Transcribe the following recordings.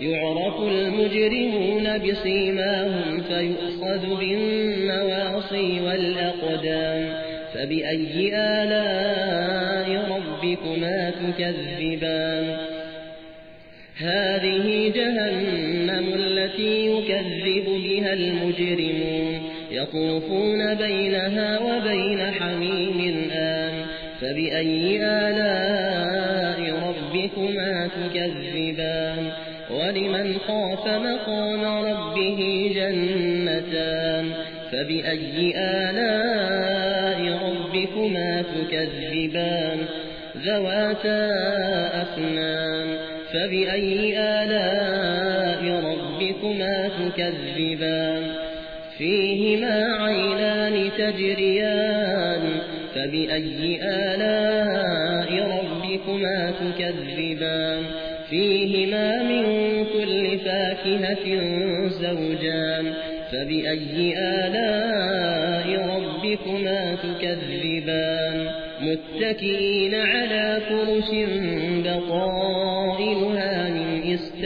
يعرف المجرمون بصيماهم فيؤخذ بالنواصي والأقدام فبأي آلاء ربكما تكذبان؟ هذه جهنم التي يكذب بها المجرمون يطوفون بينها وبين حميم آن فبأي آلاء ربكما تكذبان؟ ولمن خاف مقام ربه جنتان؟ فبأي آلاء ربكما تكذبان؟ ذواتا أفنان؟ فبأي آلاء ربكما تكذبان؟ فيهما عينان تجريان فبأي آلاء ربكما تكذبان؟ فيهما من كل فاكهة زوجان فبأي آلاء ربكما تكذبان؟ متكئين على فرش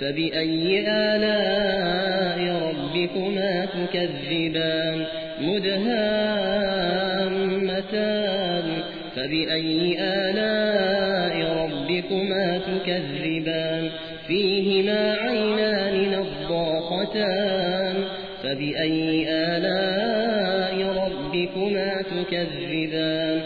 فبأي آلاء ربكما تكذبان مدهامتان فبأي آلاء ربكما تكذبان فيهما عينان نضاختان فبأي آلاء ربكما تكذبان